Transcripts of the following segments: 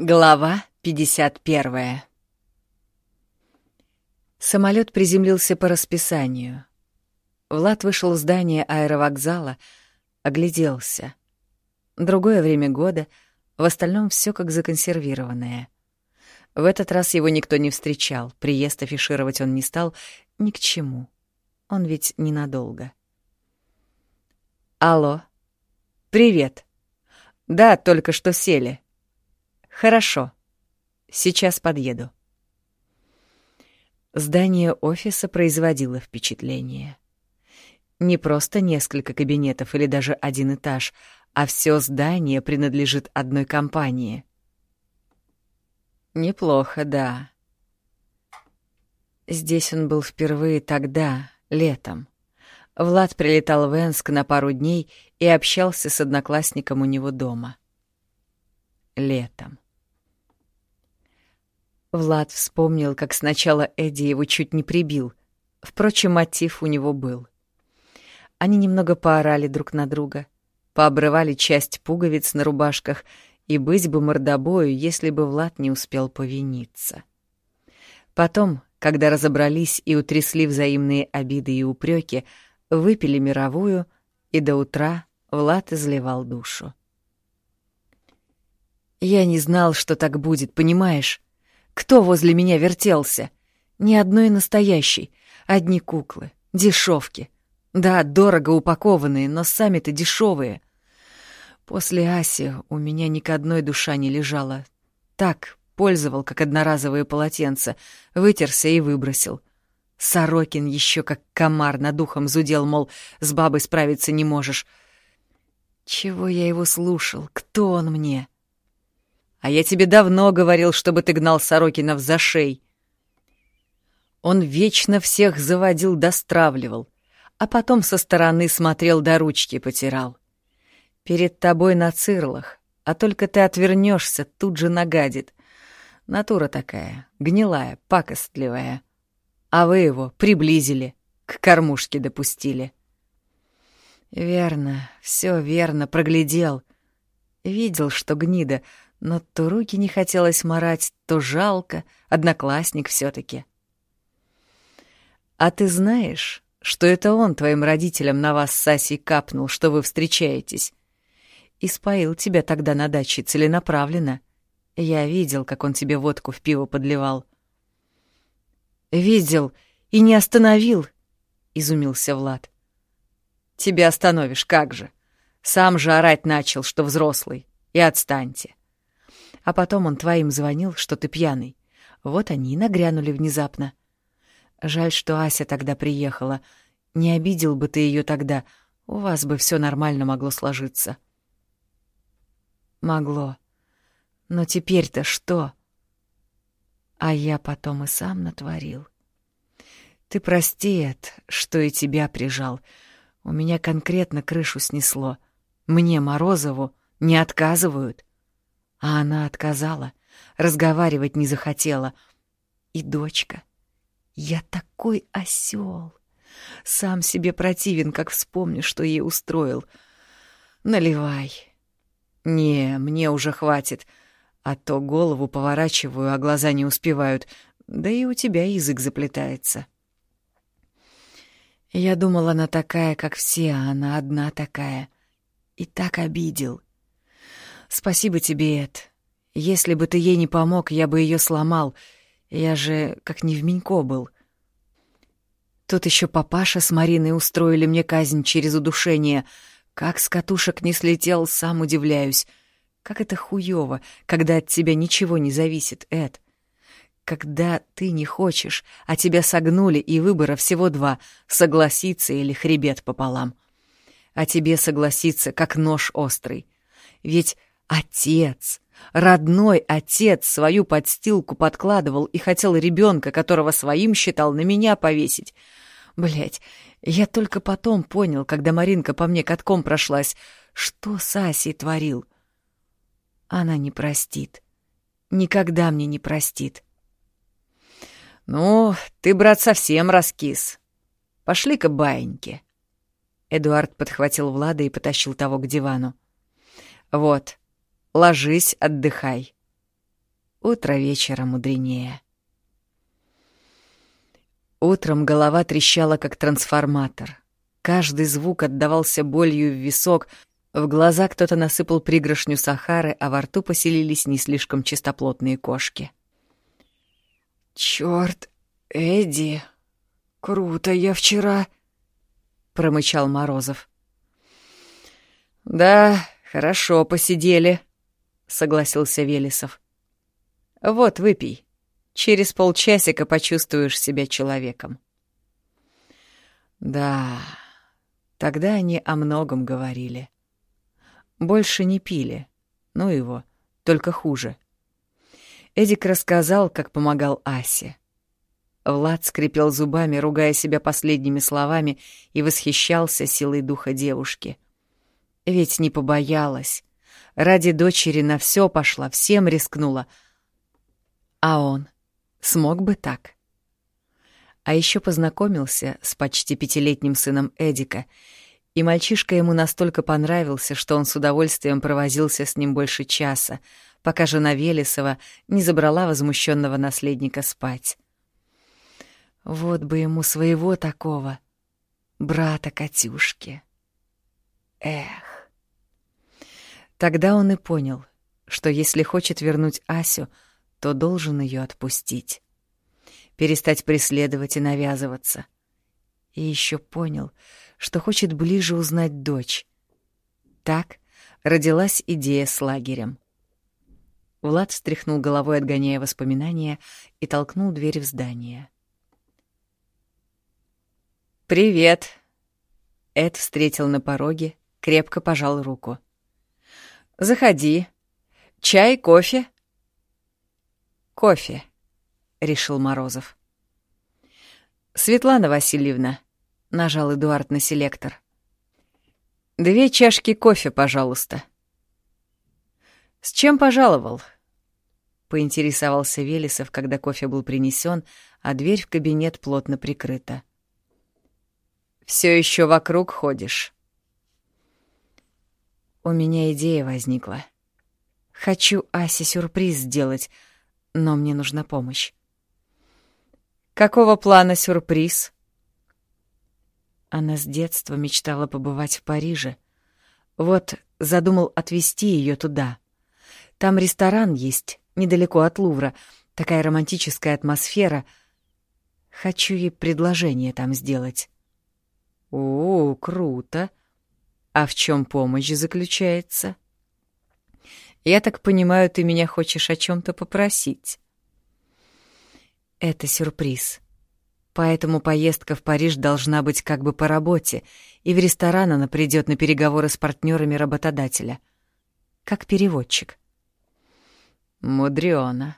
Глава 51 Самолет приземлился по расписанию. Влад вышел в здание аэровокзала, огляделся. Другое время года, в остальном все как законсервированное. В этот раз его никто не встречал, приезд афишировать он не стал ни к чему. Он ведь ненадолго. «Алло. Привет. Да, только что сели. Хорошо. Сейчас подъеду». Здание офиса производило впечатление. Не просто несколько кабинетов или даже один этаж, а все здание принадлежит одной компании. Неплохо, да. Здесь он был впервые тогда, летом. Влад прилетал в Энск на пару дней и общался с одноклассником у него дома. Летом. Влад вспомнил, как сначала Эдди его чуть не прибил. Впрочем, мотив у него был. Они немного поорали друг на друга, пообрывали часть пуговиц на рубашках, и быть бы мордобою, если бы Влад не успел повиниться. Потом, когда разобрались и утрясли взаимные обиды и упреки, выпили мировую, и до утра Влад изливал душу. «Я не знал, что так будет, понимаешь? Кто возле меня вертелся? Ни одной настоящей, одни куклы, дешевки. Да, дорого упакованные, но сами-то дешевые. После Аси у меня ни к одной душа не лежала. Так, пользовал, как одноразовые полотенца, вытерся и выбросил. Сорокин еще как комар над ухом зудел, мол, с бабой справиться не можешь. Чего я его слушал? Кто он мне? А я тебе давно говорил, чтобы ты гнал Сорокинов за шей. Он вечно всех заводил, достравливал, а потом со стороны смотрел до ручки потирал. Перед тобой на цирлах, а только ты отвернешься, тут же нагадит. Натура такая, гнилая, пакостливая. А вы его приблизили, к кормушке допустили. Верно, все верно, проглядел. Видел, что гнида, но то руки не хотелось марать, то жалко, одноклассник все таки А ты знаешь, что это он твоим родителям на вас с Асей капнул, что вы встречаетесь? И споил тебя тогда на даче целенаправленно. Я видел, как он тебе водку в пиво подливал. «Видел и не остановил», — изумился Влад. «Тебя остановишь, как же? Сам же орать начал, что взрослый. И отстаньте». А потом он твоим звонил, что ты пьяный. Вот они и нагрянули внезапно. Жаль, что Ася тогда приехала. Не обидел бы ты ее тогда, у вас бы все нормально могло сложиться. Могло. Но теперь-то что? А я потом и сам натворил. Ты прости, Эд, что и тебя прижал. У меня конкретно крышу снесло. Мне, Морозову, не отказывают. А она отказала, разговаривать не захотела. И дочка. Я такой осел. Сам себе противен, как вспомню, что ей устроил. Наливай. Не, мне уже хватит. А то голову поворачиваю, а глаза не успевают. Да и у тебя язык заплетается. Я думала, она такая, как все, а она одна такая. И так обидел. Спасибо тебе, Эд. Если бы ты ей не помог, я бы ее сломал. Я же как не в Минько был. Тут еще папаша с Мариной устроили мне казнь через удушение. Как с катушек не слетел, сам удивляюсь. Как это хуёво, когда от тебя ничего не зависит, Эд. Когда ты не хочешь, а тебя согнули, и выбора всего два — согласиться или хребет пополам. А тебе согласиться, как нож острый. Ведь Отец, родной отец свою подстилку подкладывал и хотел ребенка, которого своим считал, на меня повесить. Блять, я только потом понял, когда Маринка по мне катком прошлась, что с Асей творил. Она не простит. Никогда мне не простит. «Ну, ты, брат, совсем раскис. Пошли-ка, баиньки». Эдуард подхватил Влада и потащил того к дивану. «Вот, Ложись, отдыхай. Утро вечера мудренее. Утром голова трещала, как трансформатор. Каждый звук отдавался болью в висок, в глаза кто-то насыпал пригоршню сахары, а во рту поселились не слишком чистоплотные кошки. «Чёрт, Эдди, круто я вчера...» — промычал Морозов. «Да, хорошо посидели», — согласился Велесов. «Вот, выпей. Через полчасика почувствуешь себя человеком». Да, тогда они о многом говорили. Больше не пили. Ну его, только хуже. Эдик рассказал, как помогал Асе. Влад скрипел зубами, ругая себя последними словами, и восхищался силой духа девушки. Ведь не побоялась. Ради дочери на все пошла, всем рискнула — а он смог бы так? А еще познакомился с почти пятилетним сыном Эдика, и мальчишка ему настолько понравился, что он с удовольствием провозился с ним больше часа, пока жена Велесова не забрала возмущенного наследника спать. Вот бы ему своего такого, брата Катюшки. Эх. Тогда он и понял, что если хочет вернуть Асю, то должен ее отпустить. Перестать преследовать и навязываться. И еще понял, что хочет ближе узнать дочь. Так родилась идея с лагерем. Влад встряхнул головой, отгоняя воспоминания, и толкнул дверь в здание. «Привет!» Эд встретил на пороге, крепко пожал руку. «Заходи. Чай, кофе?» «Кофе», — решил Морозов. «Светлана Васильевна», — нажал Эдуард на селектор. «Две чашки кофе, пожалуйста». «С чем пожаловал?» — поинтересовался Велесов, когда кофе был принесен, а дверь в кабинет плотно прикрыта. «Все еще вокруг ходишь?» У меня идея возникла. Хочу Асе сюрприз сделать — но мне нужна помощь. Какого плана сюрприз? Она с детства мечтала побывать в Париже. Вот задумал отвезти ее туда. Там ресторан есть, недалеко от Лувра, такая романтическая атмосфера. Хочу ей предложение там сделать. О, круто. А в чем помощь заключается? Я так понимаю, ты меня хочешь о чем-то попросить. Это сюрприз. Поэтому поездка в Париж должна быть как бы по работе, и в ресторан она придет на переговоры с партнерами работодателя. Как переводчик. Мудрёно.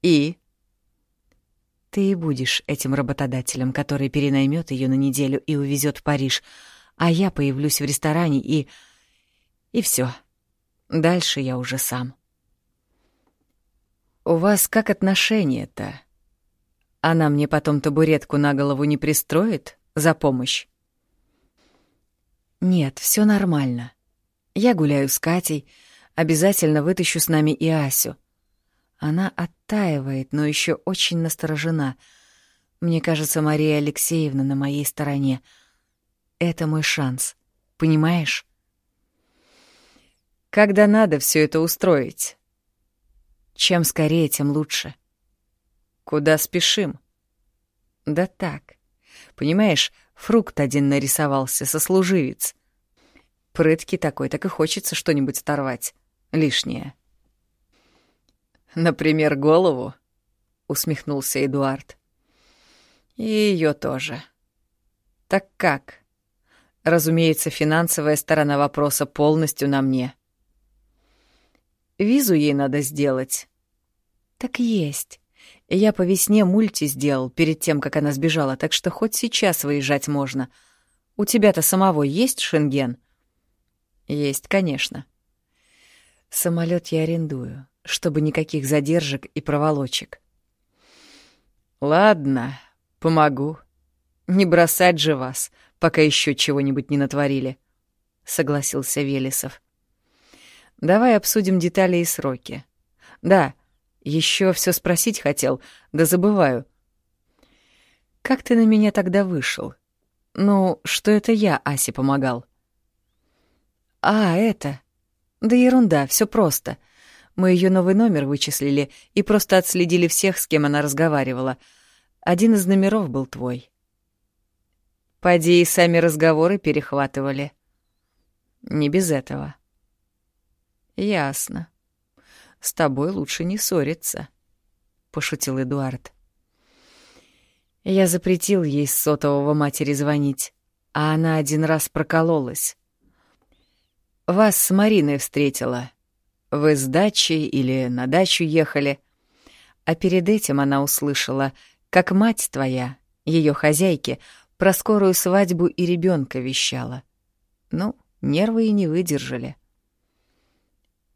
И? Ты и будешь этим работодателем, который перенаймет ее на неделю и увезет в Париж, а я появлюсь в ресторане и... И все. Дальше я уже сам. «У вас как отношения-то? Она мне потом табуретку на голову не пристроит за помощь?» «Нет, все нормально. Я гуляю с Катей, обязательно вытащу с нами и Асю. Она оттаивает, но еще очень насторожена. Мне кажется, Мария Алексеевна на моей стороне. Это мой шанс. Понимаешь?» когда надо все это устроить. Чем скорее, тем лучше. Куда спешим? Да так. Понимаешь, фрукт один нарисовался, сослуживец. Прытки такой, так и хочется что-нибудь оторвать. Лишнее. Например, голову, усмехнулся Эдуард. И ее тоже. Так как? Разумеется, финансовая сторона вопроса полностью на мне. Визу ей надо сделать. Так есть. Я по весне мульти сделал перед тем, как она сбежала, так что хоть сейчас выезжать можно. У тебя-то самого есть шенген? Есть, конечно. Самолет я арендую, чтобы никаких задержек и проволочек. Ладно, помогу. Не бросать же вас, пока еще чего-нибудь не натворили, согласился Велесов. Давай обсудим детали и сроки. Да, Еще все спросить хотел, да забываю. Как ты на меня тогда вышел? Ну, что это я Асе помогал? А, это. Да ерунда, все просто. Мы ее новый номер вычислили и просто отследили всех, с кем она разговаривала. Один из номеров был твой. Поди и сами разговоры перехватывали. Не без этого. Ясно. С тобой лучше не ссориться, пошутил Эдуард. Я запретил ей с сотового матери звонить, а она один раз прокололась. Вас с Мариной встретила. Вы с дачи или на дачу ехали. А перед этим она услышала, как мать твоя, ее хозяйки, про скорую свадьбу и ребенка вещала. Ну, нервы и не выдержали.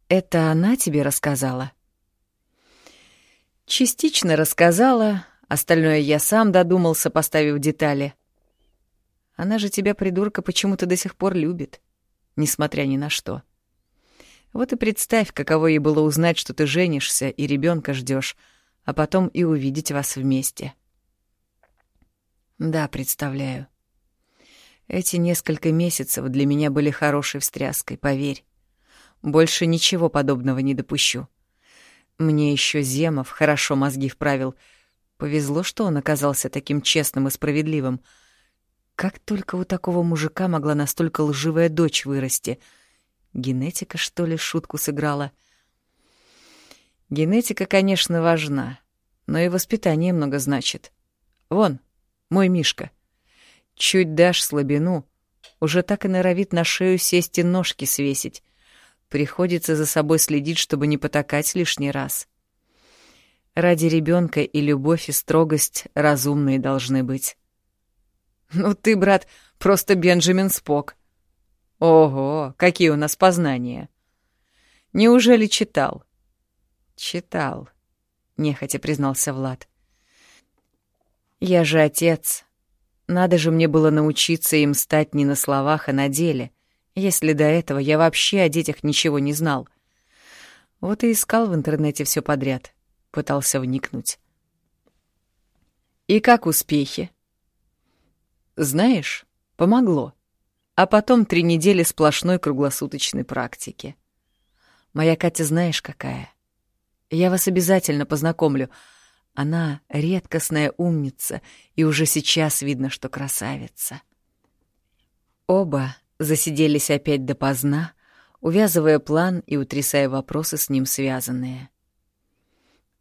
Это она тебе рассказала? Частично рассказала, остальное я сам додумался, поставив детали. Она же тебя, придурка, почему-то до сих пор любит, несмотря ни на что. Вот и представь, каково ей было узнать, что ты женишься и ребенка ждешь, а потом и увидеть вас вместе. — да, представляю. Эти несколько месяцев для меня были хорошей встряской, поверь. Больше ничего подобного не допущу. Мне еще Земов хорошо мозги вправил. Повезло, что он оказался таким честным и справедливым. Как только у такого мужика могла настолько лживая дочь вырасти? Генетика, что ли, шутку сыграла? Генетика, конечно, важна, но и воспитание много значит. Вон, мой Мишка. Чуть дашь слабину, уже так и норовит на шею сесть и ножки свесить. Приходится за собой следить, чтобы не потакать лишний раз. Ради ребенка и любовь, и строгость разумные должны быть. Ну ты, брат, просто Бенджамин Спок. Ого, какие у нас познания. Неужели читал? Читал, нехотя признался Влад. Я же отец. Надо же мне было научиться им стать не на словах, а на деле, если до этого я вообще о детях ничего не знал. Вот и искал в интернете все подряд, пытался вникнуть. И как успехи? Знаешь, помогло. А потом три недели сплошной круглосуточной практики. Моя Катя знаешь какая? Я вас обязательно познакомлю — она редкостная умница, и уже сейчас видно, что красавица. Оба засиделись опять допоздна, увязывая план и утрясая вопросы с ним связанные.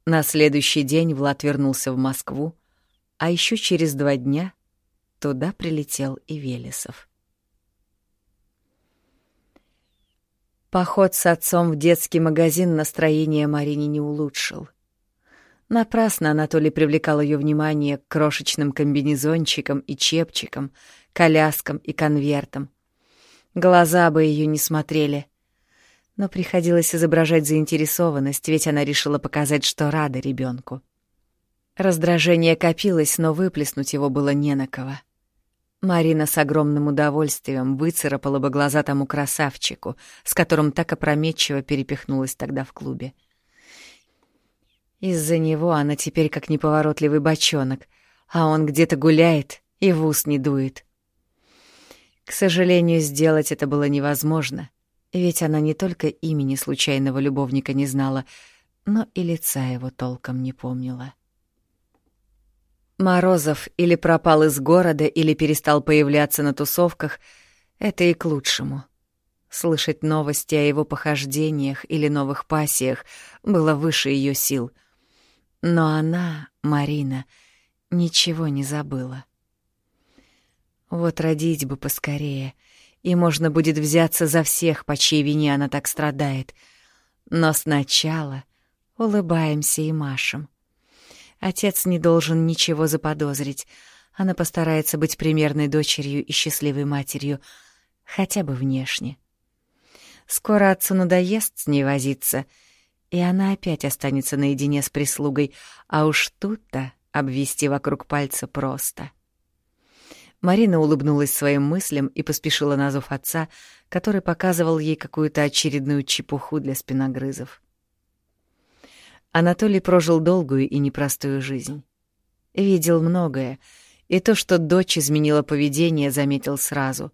На следующий день Влад вернулся в Москву, а еще через два дня туда прилетел и Велесов. Поход с отцом в детский магазин настроение Марине не улучшил. Напрасно Анатолий привлекал ее внимание к крошечным комбинезончикам и чепчикам, коляскам и конвертам. Глаза бы ее не смотрели. Но приходилось изображать заинтересованность, ведь она решила показать, что рада ребенку. Раздражение копилось, но выплеснуть его было не на кого. Марина с огромным удовольствием выцарапала бы глаза тому красавчику, с которым так опрометчиво перепихнулась тогда в клубе. — из-за него она теперь как неповоротливый бочонок, а он где-то гуляет и в ус не дует. К сожалению, сделать это было невозможно, ведь она не только имени случайного любовника не знала, но и лица его толком не помнила. Морозов или пропал из города, или перестал появляться на тусовках — это и к лучшему. Слышать новости о его похождениях или новых пассиях было выше ее сил — но она, Марина, ничего не забыла. Вот родить бы поскорее, и можно будет взяться за всех, по чьей вине она так страдает. Но сначала улыбаемся и машем. Отец не должен ничего заподозрить. Она постарается быть примерной дочерью и счастливой матерью, хотя бы внешне. Скоро отцу надоест с ней возиться — и она опять останется наедине с прислугой, а уж тут-то обвести вокруг пальца просто. Марина улыбнулась своим мыслям и поспешила на зов отца, который показывал ей какую-то очередную чепуху для спиногрызов. Анатолий прожил долгую и непростую жизнь. Видел многое, и то, что дочь изменила поведение, заметил сразу.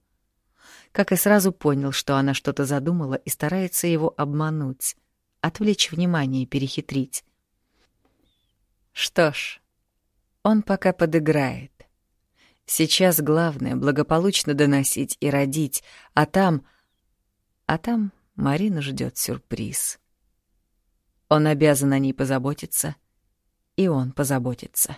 Как и сразу понял, что она что-то задумала и старается его обмануть, отвлечь внимание и перехитрить. Что ж, он пока подыграет. Сейчас главное — благополучно доносить и родить, а там... А там Марина ждет сюрприз. Он обязан о ней позаботиться, и он позаботится.